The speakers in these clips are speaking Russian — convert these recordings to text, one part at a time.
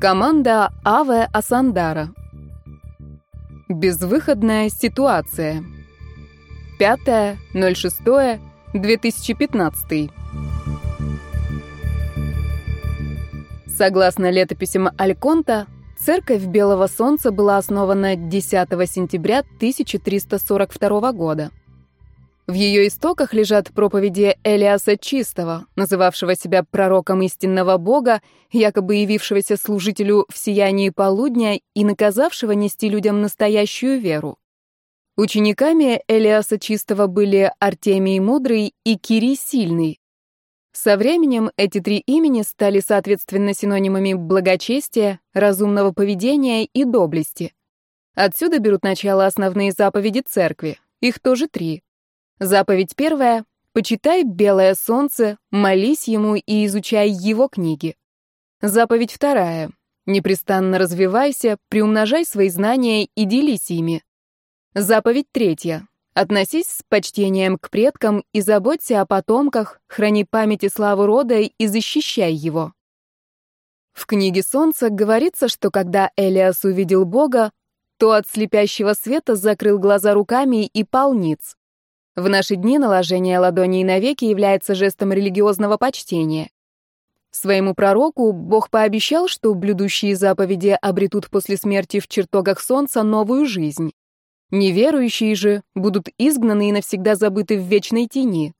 Команда Аве Асандара. Безвыходная ситуация. 5.06.2015. Согласно летописям Альконта, церковь Белого Солнца была основана 10 сентября 1342 года. В ее истоках лежат проповеди Элиаса Чистого, называвшего себя пророком истинного Бога, якобы явившегося служителю в сиянии полудня и наказавшего нести людям настоящую веру. Учениками Элиаса Чистого были Артемий Мудрый и Кирий Сильный. Со временем эти три имени стали соответственно синонимами благочестия, разумного поведения и доблести. Отсюда берут начало основные заповеди церкви. Их тоже три. Заповедь первая — почитай белое солнце, молись ему и изучай его книги. Заповедь вторая — непрестанно развивайся, приумножай свои знания и делись ими. Заповедь третья — относись с почтением к предкам и заботься о потомках, храни память и славу рода и защищай его. В книге «Солнце» говорится, что когда Элиас увидел Бога, то от слепящего света закрыл глаза руками и пал ниц. В наши дни наложение ладоней на веки является жестом религиозного почтения. Своему пророку Бог пообещал, что блюдущие заповеди обретут после смерти в чертогах солнца новую жизнь. Неверующие же будут изгнаны и навсегда забыты в вечной тени.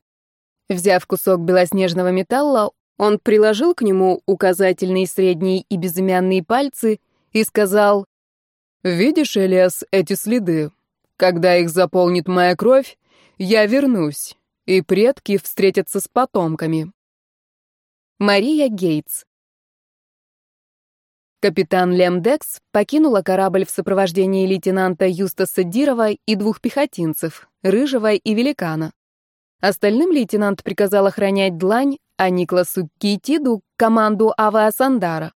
Взяв кусок белоснежного металла, он приложил к нему указательный, средний и безымянные пальцы и сказал, «Видишь, Элиас, эти следы? Когда их заполнит моя кровь, я вернусь, и предки встретятся с потомками. Мария Гейтс Капитан Лем Декс покинула корабль в сопровождении лейтенанта Юстаса Дирова и двух пехотинцев, Рыжего и Великана. Остальным лейтенант приказал охранять длань, а Никласу Кейтиду — команду Авиасандара.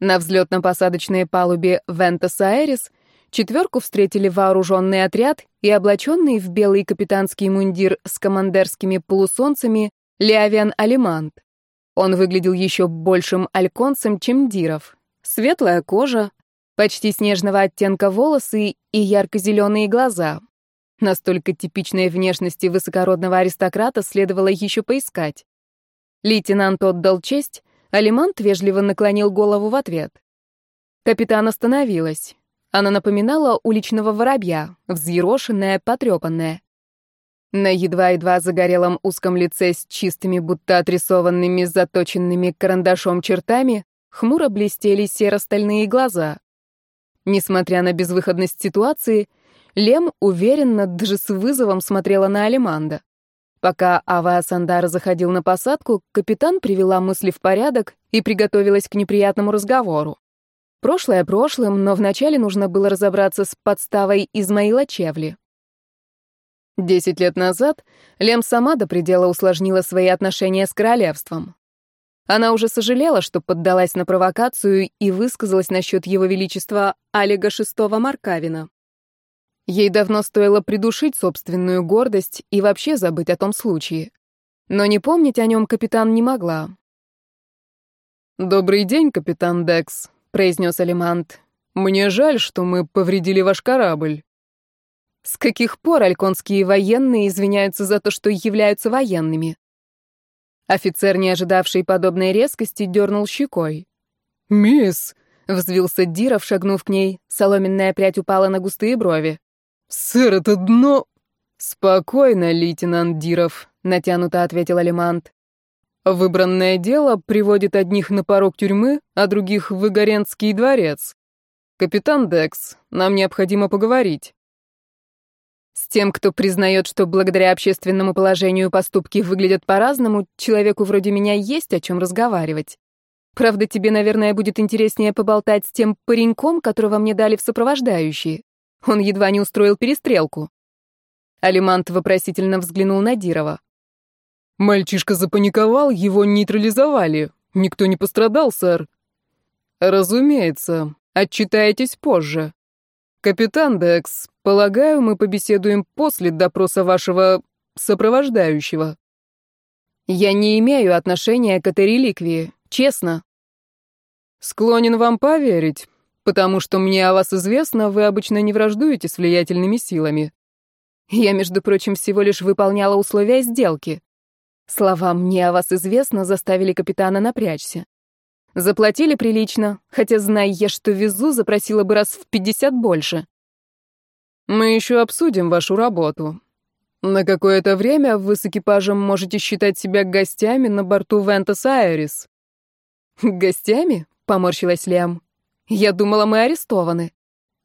На взлетно-посадочной палубе Вентас Аэрис — Четверку встретили вооруженный отряд и облаченный в белый капитанский мундир с командерскими полусолнцами Леовиан Алимант. Он выглядел еще большим альконцем, чем Диров. Светлая кожа, почти снежного оттенка волосы и ярко-зеленые глаза. Настолько типичной внешности высокородного аристократа следовало еще поискать. Лейтенант отдал честь, Алимант вежливо наклонил голову в ответ. Капитан остановилась. Она напоминала уличного воробья, взъерошенная, потрепанная. На едва-едва загорелом узком лице с чистыми, будто отрисованными, заточенными карандашом чертами, хмуро блестели серо-стальные глаза. Несмотря на безвыходность ситуации, Лем уверенно, даже с вызовом смотрела на Алиманда. Пока Ава Асандар заходил на посадку, капитан привела мысли в порядок и приготовилась к неприятному разговору. Прошлое прошлым, но вначале нужно было разобраться с подставой Измаила Чевли. Десять лет назад Лем сама до предела усложнила свои отношения с королевством. Она уже сожалела, что поддалась на провокацию и высказалась насчет его величества Олега VI Маркавина. Ей давно стоило придушить собственную гордость и вообще забыть о том случае. Но не помнить о нем капитан не могла. «Добрый день, капитан Декс», произнес Алимант. «Мне жаль, что мы повредили ваш корабль». С каких пор альконские военные извиняются за то, что являются военными? Офицер, не ожидавший подобной резкости, дернул щекой. «Мисс!» — взвился Диров, шагнув к ней. Соломенная прядь упала на густые брови. «Сэр, это дно...» «Спокойно, лейтенант Диров», — натянуто ответил Алимант. Выбранное дело приводит одних на порог тюрьмы, а других в Игоренский дворец. Капитан Декс, нам необходимо поговорить. С тем, кто признает, что благодаря общественному положению поступки выглядят по-разному, человеку вроде меня есть о чем разговаривать. Правда, тебе, наверное, будет интереснее поболтать с тем пареньком, которого мне дали в сопровождающие. Он едва не устроил перестрелку. Алимант вопросительно взглянул на Дирова. Мальчишка запаниковал, его нейтрализовали. Никто не пострадал, сэр. Разумеется. Отчитаетесь позже. Капитан Декс, полагаю, мы побеседуем после допроса вашего сопровождающего. Я не имею отношения к этой реликвии, честно. Склонен вам поверить, потому что мне о вас известно, вы обычно не враждуете с влиятельными силами. Я, между прочим, всего лишь выполняла условия сделки. Слова «мне о вас известно» заставили капитана напрячься. Заплатили прилично, хотя, зная я, что везу, запросила бы раз в пятьдесят больше. Мы еще обсудим вашу работу. На какое-то время вы с экипажем можете считать себя гостями на борту Вентас Айрис. Гостями? Поморщилась Лиам. Я думала, мы арестованы.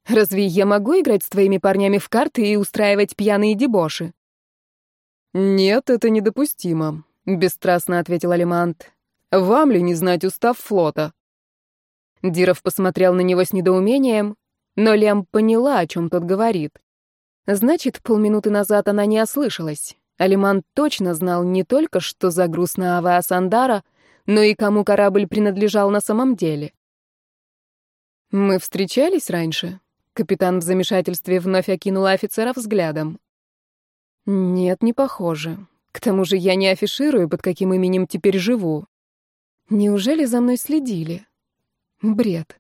Разве я могу играть с твоими парнями в карты и устраивать пьяные дебоши? Нет, это недопустимо, бесстрастно ответил Алимант. Вам ли не знать устав флота? Диров посмотрел на него с недоумением, но Лем поняла, о чем тот говорит. Значит, полминуты назад она не ослышалась. Алиман точно знал не только, что за груз на Авиасандара, но и кому корабль принадлежал на самом деле. «Мы встречались раньше?» Капитан в замешательстве вновь окинула офицера взглядом. «Нет, не похоже. К тому же я не афиширую, под каким именем теперь живу. Неужели за мной следили? Бред.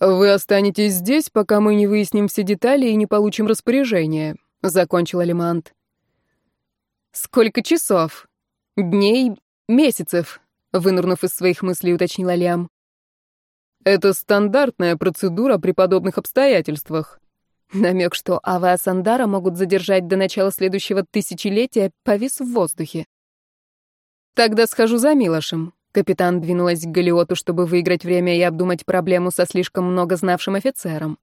«Вы останетесь здесь, пока мы не выясним все детали и не получим распоряжение», — закончил Алимант. «Сколько часов? Дней? Месяцев?» — вынурнув из своих мыслей, уточнила Лям. Это стандартная процедура при подобных обстоятельствах. Намек, что Ава Асандара могут задержать до начала следующего тысячелетия, повис в воздухе. «Тогда схожу за Милошем». Капитан двинулась к Галиоту, чтобы выиграть время и обдумать проблему со слишком много знавшим офицером.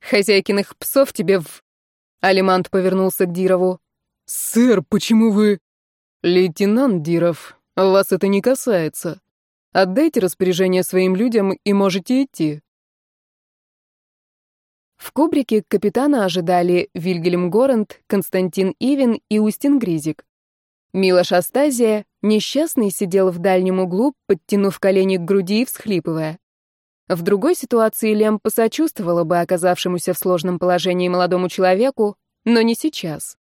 «Хозяйкиных псов тебе в...» Алимант повернулся к Дирову. «Сэр, почему вы...» «Лейтенант Диров, вас это не касается. Отдайте распоряжение своим людям и можете идти». В кубрике капитана ожидали Вильгельм Горент, Константин Ивин и Устин Гризик. Милош Астазия, несчастный, сидел в дальнем углу, подтянув колени к груди и всхлипывая. В другой ситуации Лем посочувствовала бы оказавшемуся в сложном положении молодому человеку, но не сейчас.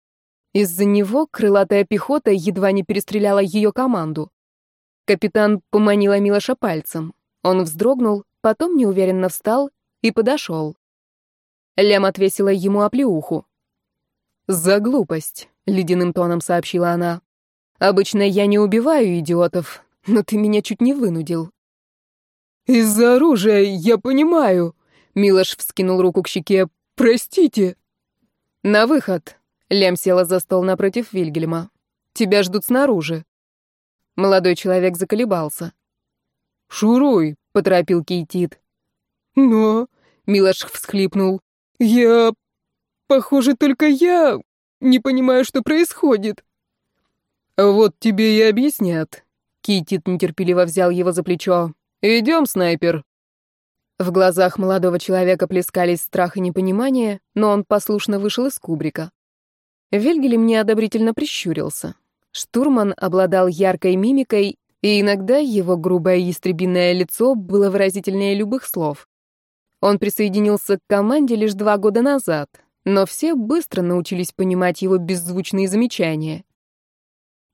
Из-за него крылатая пехота едва не перестреляла ее команду. Капитан поманила Милоша пальцем. Он вздрогнул, потом неуверенно встал и подошел. Лем отвесила ему оплеуху. «За глупость», — ледяным тоном сообщила она. «Обычно я не убиваю идиотов, но ты меня чуть не вынудил». «Из-за оружия, я понимаю», — Милош вскинул руку к щеке. «Простите». «На выход», — Лем села за стол напротив Вильгельма. «Тебя ждут снаружи». Молодой человек заколебался. «Шуруй», — поторопил Кейтит. «Но...» — Милош всхлипнул. «Я... Похоже, только я не понимаю, что происходит». «Вот тебе и объяснят». Кейтит нетерпеливо взял его за плечо. «Идем, снайпер». В глазах молодого человека плескались страх и непонимание, но он послушно вышел из кубрика. Вильгелем неодобрительно прищурился. Штурман обладал яркой мимикой, и иногда его грубое ястребиное лицо было выразительнее любых слов. Он присоединился к команде лишь два года назад, но все быстро научились понимать его беззвучные замечания.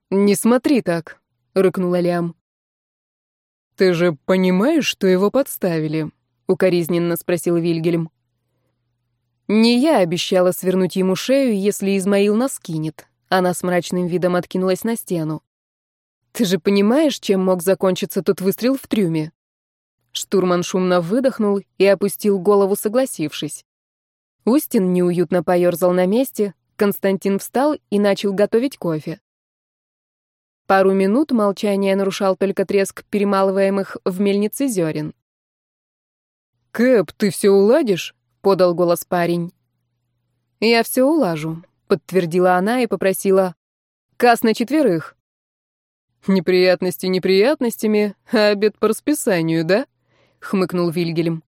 «Не смотри так», — рыкнула Лям. «Ты же понимаешь, что его подставили?» — укоризненно спросил Вильгельм. «Не я обещала свернуть ему шею, если Измаил нас кинет», она с мрачным видом откинулась на стену. «Ты же понимаешь, чем мог закончиться тот выстрел в трюме?» Штурман шумно выдохнул и опустил голову, согласившись. Устин неуютно поерзал на месте, Константин встал и начал готовить кофе. Пару минут молчание нарушал только треск перемалываемых в мельнице зерен. «Кэп, ты все уладишь?» — подал голос парень. «Я все улажу», подтвердила она и попросила «Кас на четверых». «Неприятности неприятностями, а обед по расписанию, да?» — хмыкнул Вильгельм.